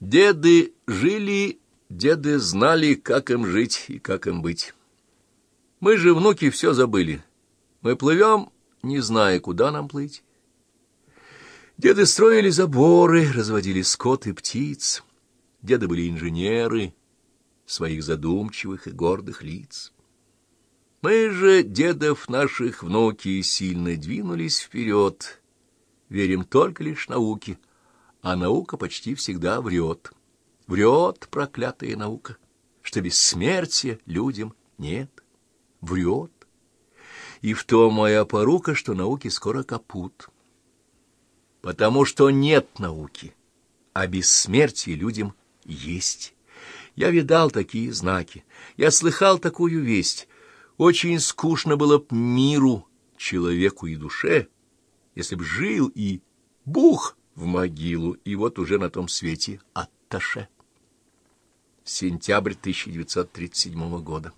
Деды жили, деды знали, как им жить и как им быть. Мы же, внуки, все забыли. Мы плывем, не зная, куда нам плыть. Деды строили заборы, разводили скот и птиц. Деды были инженеры своих задумчивых и гордых лиц. Мы же, дедов наших внуки, сильно двинулись вперед, верим только лишь науке — а наука почти всегда врет. Врет проклятая наука, что бессмертия людям нет. Врет. И в том моя порука, что науки скоро капут. Потому что нет науки, а бессмертие людям есть. Я видал такие знаки, я слыхал такую весть. Очень скучно было б миру, человеку и душе, если б жил и бух — в могилу, и вот уже на том свете атташе. Сентябрь 1937 года.